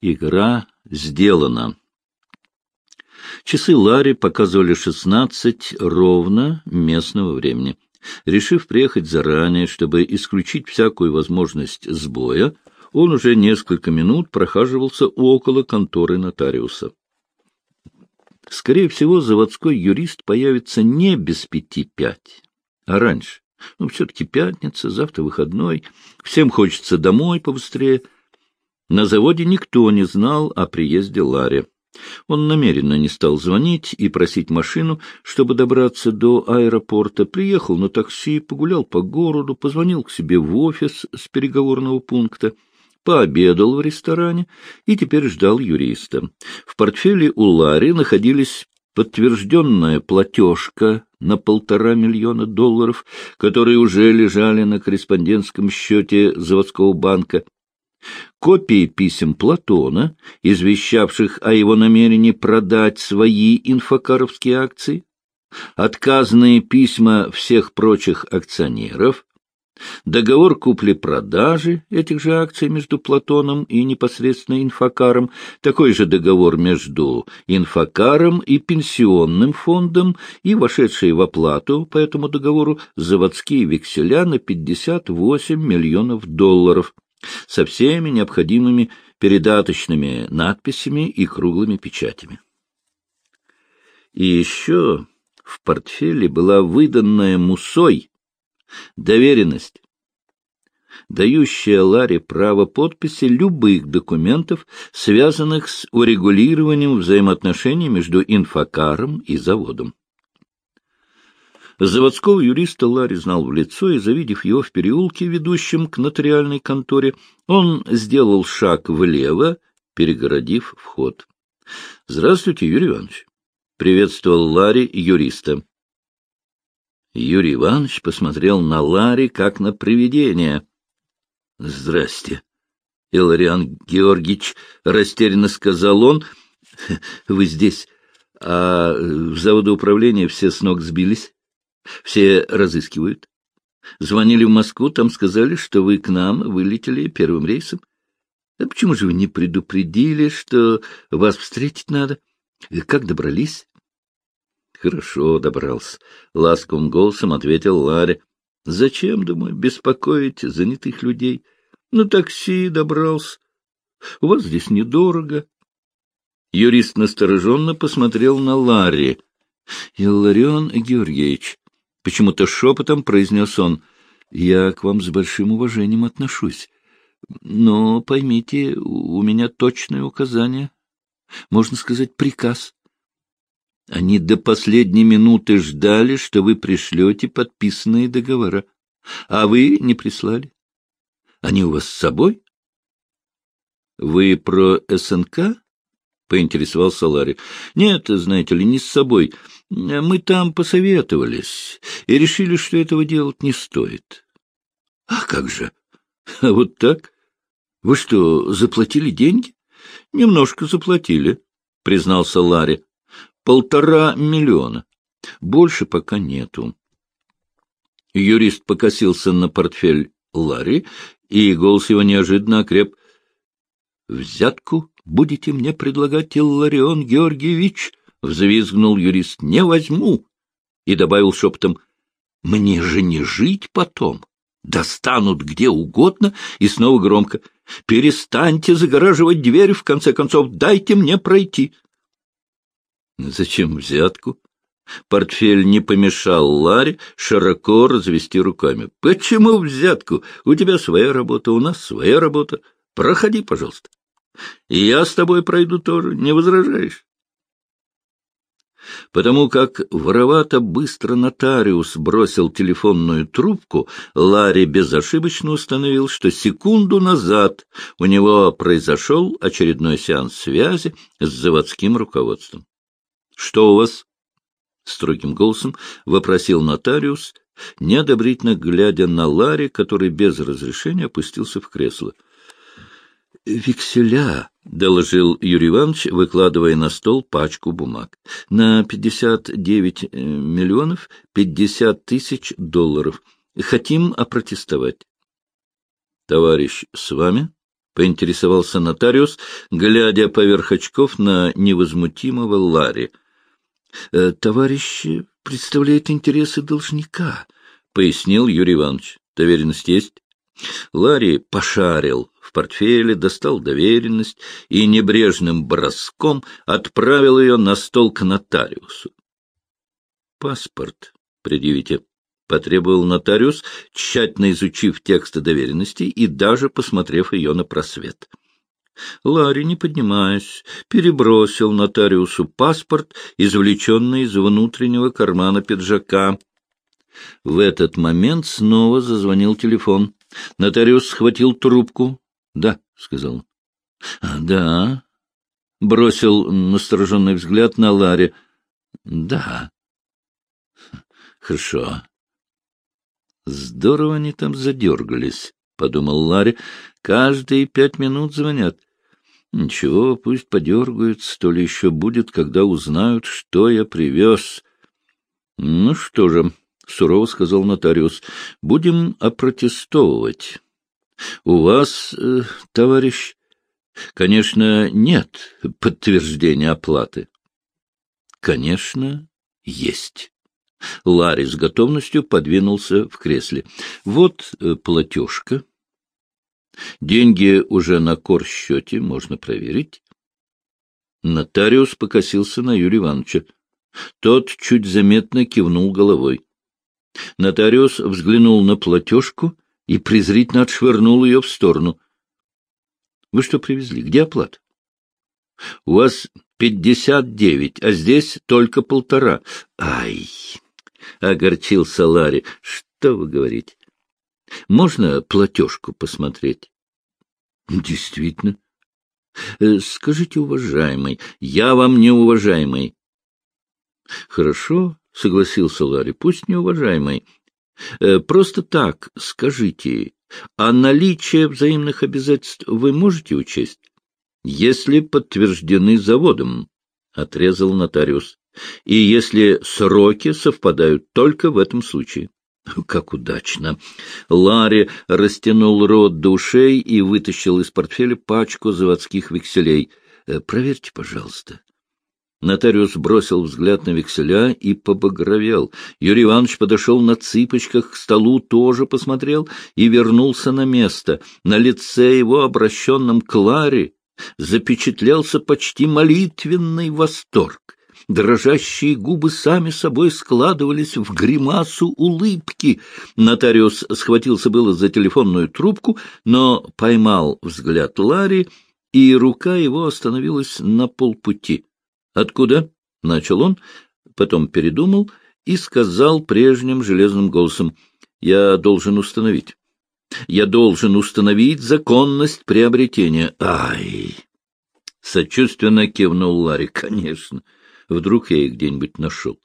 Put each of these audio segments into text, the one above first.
Игра сделана. Часы Ларри показывали шестнадцать ровно местного времени. Решив приехать заранее, чтобы исключить всякую возможность сбоя, он уже несколько минут прохаживался около конторы нотариуса. Скорее всего, заводской юрист появится не без пяти пять, а раньше. Ну, все-таки пятница, завтра выходной, всем хочется домой побыстрее. На заводе никто не знал о приезде Ларри. Он намеренно не стал звонить и просить машину, чтобы добраться до аэропорта. Приехал на такси, погулял по городу, позвонил к себе в офис с переговорного пункта, пообедал в ресторане и теперь ждал юриста. В портфеле у Ларри находились подтвержденная платежка на полтора миллиона долларов, которые уже лежали на корреспондентском счете заводского банка, копии писем Платона, извещавших о его намерении продать свои инфокаровские акции, отказные письма всех прочих акционеров, договор купли-продажи этих же акций между Платоном и непосредственно инфокаром, такой же договор между инфокаром и пенсионным фондом и вошедшие в оплату по этому договору заводские векселя на 58 миллионов долларов со всеми необходимыми передаточными надписями и круглыми печатями. И еще в портфеле была выданная Мусой доверенность, дающая Ларе право подписи любых документов, связанных с урегулированием взаимоотношений между инфокаром и заводом. Заводского юриста Ларри знал в лицо, и, завидев его в переулке, ведущем к нотариальной конторе, он сделал шаг влево, перегородив вход. — Здравствуйте, Юрий Иванович! — приветствовал Ларри юриста. Юрий Иванович посмотрел на Ларри, как на привидение. — Здрасте, Илариан Георгиевич, — растерянно сказал он. — Вы здесь, а в заводе управления все с ног сбились? Все разыскивают. Звонили в Москву, там сказали, что вы к нам вылетели первым рейсом. А почему же вы не предупредили, что вас встретить надо? Как добрались? Хорошо добрался. Ласковым голосом ответил Ларри. Зачем, думаю, беспокоить занятых людей? На такси добрался. У вас здесь недорого. Юрист настороженно посмотрел на Ларри. — Илларион Георгиевич, Почему-то шепотом произнес он. «Я к вам с большим уважением отношусь. Но поймите, у меня точное указание. Можно сказать, приказ. Они до последней минуты ждали, что вы пришлете подписанные договора. А вы не прислали. Они у вас с собой? Вы про СНК? — поинтересовался Ларри. — Нет, знаете ли, не с собой. Мы там посоветовались и решили, что этого делать не стоит. — А как же? А вот так? Вы что, заплатили деньги? — Немножко заплатили, — признался Ларри. — Полтора миллиона. Больше пока нету. Юрист покосился на портфель Ларри, и голос его неожиданно окреп. — Взятку будете мне предлагать, Илларион Георгиевич? — взвизгнул юрист. — Не возьму. И добавил шепотом. — Мне же не жить потом. Достанут где угодно, и снова громко. — Перестаньте загораживать дверь, в конце концов, дайте мне пройти. — Зачем взятку? Портфель не помешал Ларе широко развести руками. — Почему взятку? У тебя своя работа, у нас своя работа. Проходи, пожалуйста. И я с тобой пройду тоже, не возражаешь? Потому как воровато быстро нотариус бросил телефонную трубку, Ларри безошибочно установил, что секунду назад у него произошел очередной сеанс связи с заводским руководством. — Что у вас? — строгим голосом вопросил нотариус, неодобрительно глядя на Ларри, который без разрешения опустился в кресло. — векселя, — доложил Юрий Иванович, выкладывая на стол пачку бумаг. — На пятьдесят девять э, миллионов пятьдесят тысяч долларов. Хотим опротестовать. — Товарищ с вами? — поинтересовался нотариус, глядя поверх очков на невозмутимого Ларри. «Э, — Товарищ представляет интересы должника, — пояснил Юрий Иванович. — Доверенность есть? Ларри пошарил в портфеле, достал доверенность и небрежным броском отправил ее на стол к нотариусу. — Паспорт предъявите, — потребовал нотариус, тщательно изучив тексты доверенности и даже посмотрев ее на просвет. Ларри, не поднимаясь, перебросил нотариусу паспорт, извлеченный из внутреннего кармана пиджака. В этот момент снова зазвонил телефон. Нотариус схватил трубку. — Да, — сказал он. — Да. — бросил настороженный взгляд на Ларри. — Да. — Хорошо. Здорово они там задергались, — подумал Ларри. Каждые пять минут звонят. Ничего, пусть подергаются, то ли еще будет, когда узнают, что я привез. Ну что же, — сурово сказал нотариус, — будем опротестовывать. У вас, э, товарищ, конечно, нет подтверждения оплаты. Конечно, есть. Ларри с готовностью подвинулся в кресле. Вот э, платежка. Деньги уже на корсчете, можно проверить. Нотариус покосился на Юрия Ивановича. Тот чуть заметно кивнул головой. Нотариус взглянул на платежку и презрительно отшвырнул ее в сторону. — Вы что привезли? Где оплата? — У вас пятьдесят девять, а здесь только полтора. — Ай! — огорчился Ларри. — Что вы говорите? Можно платежку посмотреть? — Действительно. Э, — Скажите, уважаемый, я вам не уважаемый. — Хорошо, — согласился Ларри, — пусть неуважаемый. Э, просто так скажите, а наличие взаимных обязательств вы можете учесть? — Если подтверждены заводом, — отрезал нотариус, — и если сроки совпадают только в этом случае. Как удачно! Ларри растянул рот до ушей и вытащил из портфеля пачку заводских векселей. Э, — Проверьте, пожалуйста. Нотариус бросил взгляд на векселя и побагровел. Юрий Иванович подошел на цыпочках к столу, тоже посмотрел и вернулся на место. На лице его, обращенном к Ларе, запечатлелся почти молитвенный восторг. Дрожащие губы сами собой складывались в гримасу улыбки. Нотариус схватился было за телефонную трубку, но поймал взгляд Ларри, и рука его остановилась на полпути. «Откуда?» — начал он, потом передумал и сказал прежним железным голосом. «Я должен установить. Я должен установить законность приобретения». «Ай!» — сочувственно кивнул Ларри. «Конечно. Вдруг я их где-нибудь нашел».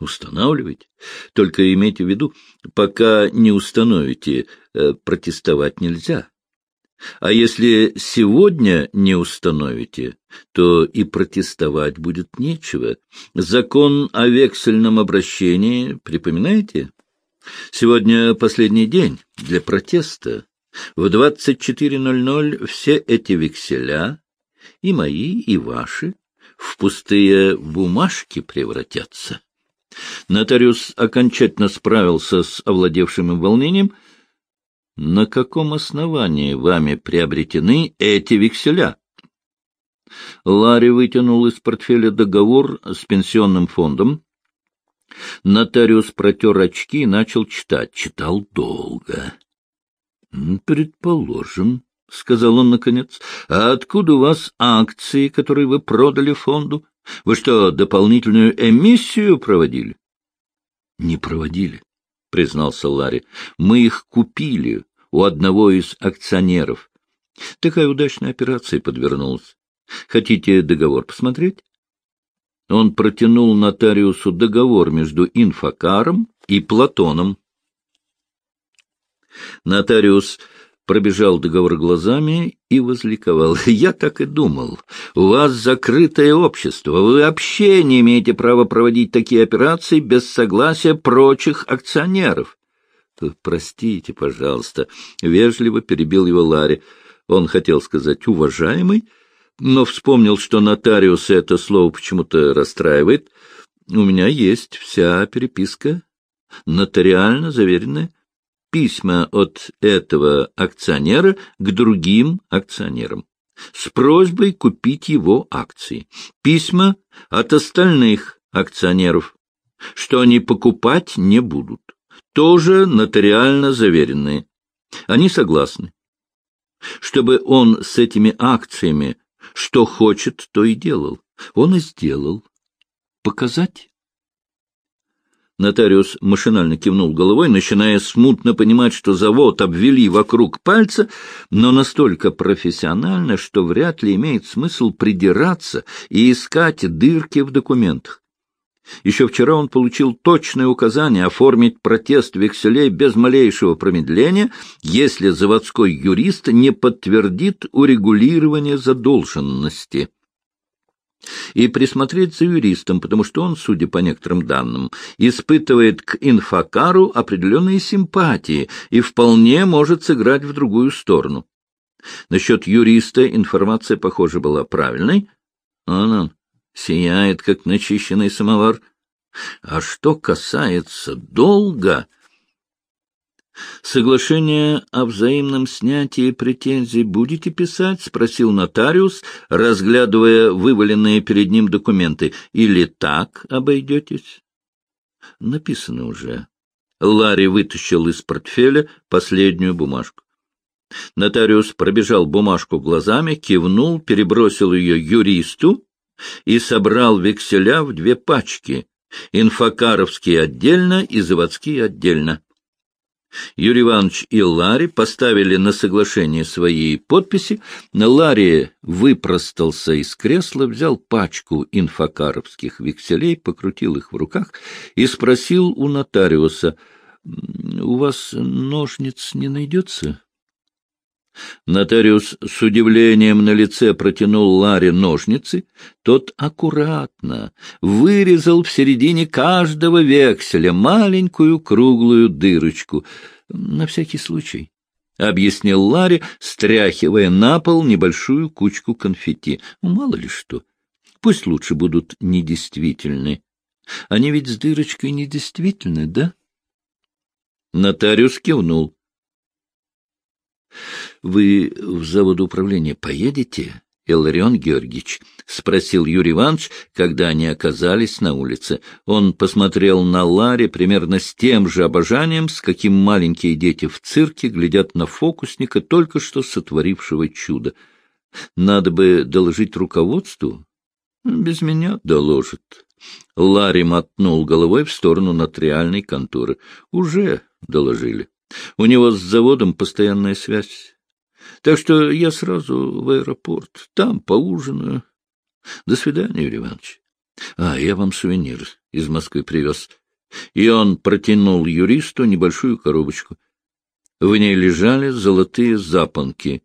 Устанавливайте. Только имейте в виду, пока не установите, э, протестовать нельзя. А если сегодня не установите, то и протестовать будет нечего. Закон о вексельном обращении, припоминаете? Сегодня последний день для протеста. В 24.00 все эти векселя, и мои, и ваши, в пустые бумажки превратятся. Нотариус окончательно справился с овладевшим им волнением — на каком основании вами приобретены эти векселя? Ларри вытянул из портфеля договор с пенсионным фондом. Нотариус протер очки и начал читать. Читал долго. — Предположим, — сказал он наконец. — А откуда у вас акции, которые вы продали фонду? Вы что, дополнительную эмиссию проводили? — Не проводили, — признался Ларри. — Мы их купили у одного из акционеров. Такая удачная операция подвернулась. Хотите договор посмотреть? Он протянул нотариусу договор между инфокаром и Платоном. Нотариус пробежал договор глазами и возликовал. «Я так и думал. У вас закрытое общество. Вы вообще не имеете права проводить такие операции без согласия прочих акционеров. — Простите, пожалуйста, — вежливо перебил его Ларри. Он хотел сказать «уважаемый», но вспомнил, что нотариус это слово почему-то расстраивает. У меня есть вся переписка, нотариально заверенная, письма от этого акционера к другим акционерам с просьбой купить его акции, письма от остальных акционеров, что они покупать не будут, тоже нотариально заверенные. Они согласны, чтобы он с этими акциями что хочет, то и делал. Он и сделал. Показать? Нотариус машинально кивнул головой, начиная смутно понимать, что завод обвели вокруг пальца, но настолько профессионально, что вряд ли имеет смысл придираться и искать дырки в документах. Еще вчера он получил точное указание оформить протест векселей без малейшего промедления, если заводской юрист не подтвердит урегулирование задолженности. И присмотреть за юристом, потому что он, судя по некоторым данным, испытывает к инфокару определенные симпатии и вполне может сыграть в другую сторону. Насчет юриста информация, похоже, была правильной. Он, сияет, как начищенный самовар. А что касается долга... «Соглашение о взаимном снятии претензий будете писать?» — спросил нотариус, разглядывая вываленные перед ним документы. «Или так обойдетесь?» «Написано уже». Ларри вытащил из портфеля последнюю бумажку. Нотариус пробежал бумажку глазами, кивнул, перебросил ее юристу и собрал векселя в две пачки, инфокаровские отдельно и заводские отдельно. Юрий Иванович и Ларри поставили на соглашение свои подписи. Ларри выпростался из кресла, взял пачку инфокаровских векселей, покрутил их в руках и спросил у нотариуса, «У вас ножниц не найдется?» Нотариус с удивлением на лице протянул Ларе ножницы. Тот аккуратно вырезал в середине каждого векселя маленькую круглую дырочку. На всякий случай. — объяснил Ларри, стряхивая на пол небольшую кучку конфетти. Мало ли что. Пусть лучше будут недействительны. Они ведь с дырочкой недействительны, да? Нотариус кивнул. — Вы в завод управления поедете, Илларион Георгиевич? — спросил Юрий Иванович, когда они оказались на улице. Он посмотрел на Ларе примерно с тем же обожанием, с каким маленькие дети в цирке глядят на фокусника, только что сотворившего чудо. — Надо бы доложить руководству? — Без меня доложит. Ларри мотнул головой в сторону нотариальной конторы. — Уже доложили. У него с заводом постоянная связь. Так что я сразу в аэропорт, там поужинаю. До свидания, Юрий Иванович. А, я вам сувенир из Москвы привез. И он протянул юристу небольшую коробочку. В ней лежали золотые запонки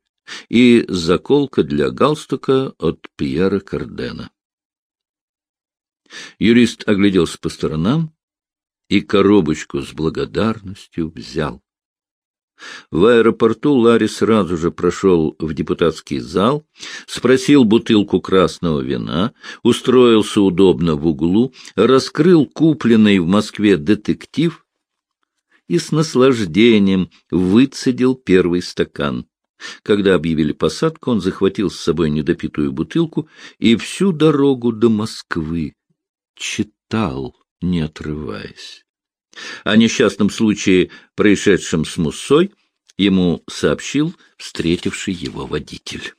и заколка для галстука от Пьера Кардена. Юрист огляделся по сторонам и коробочку с благодарностью взял. В аэропорту Ларри сразу же прошел в депутатский зал, спросил бутылку красного вина, устроился удобно в углу, раскрыл купленный в Москве детектив и с наслаждением выцедил первый стакан. Когда объявили посадку, он захватил с собой недопитую бутылку и всю дорогу до Москвы читал, не отрываясь. О несчастном случае, происшедшем с Муссой, ему сообщил встретивший его водитель.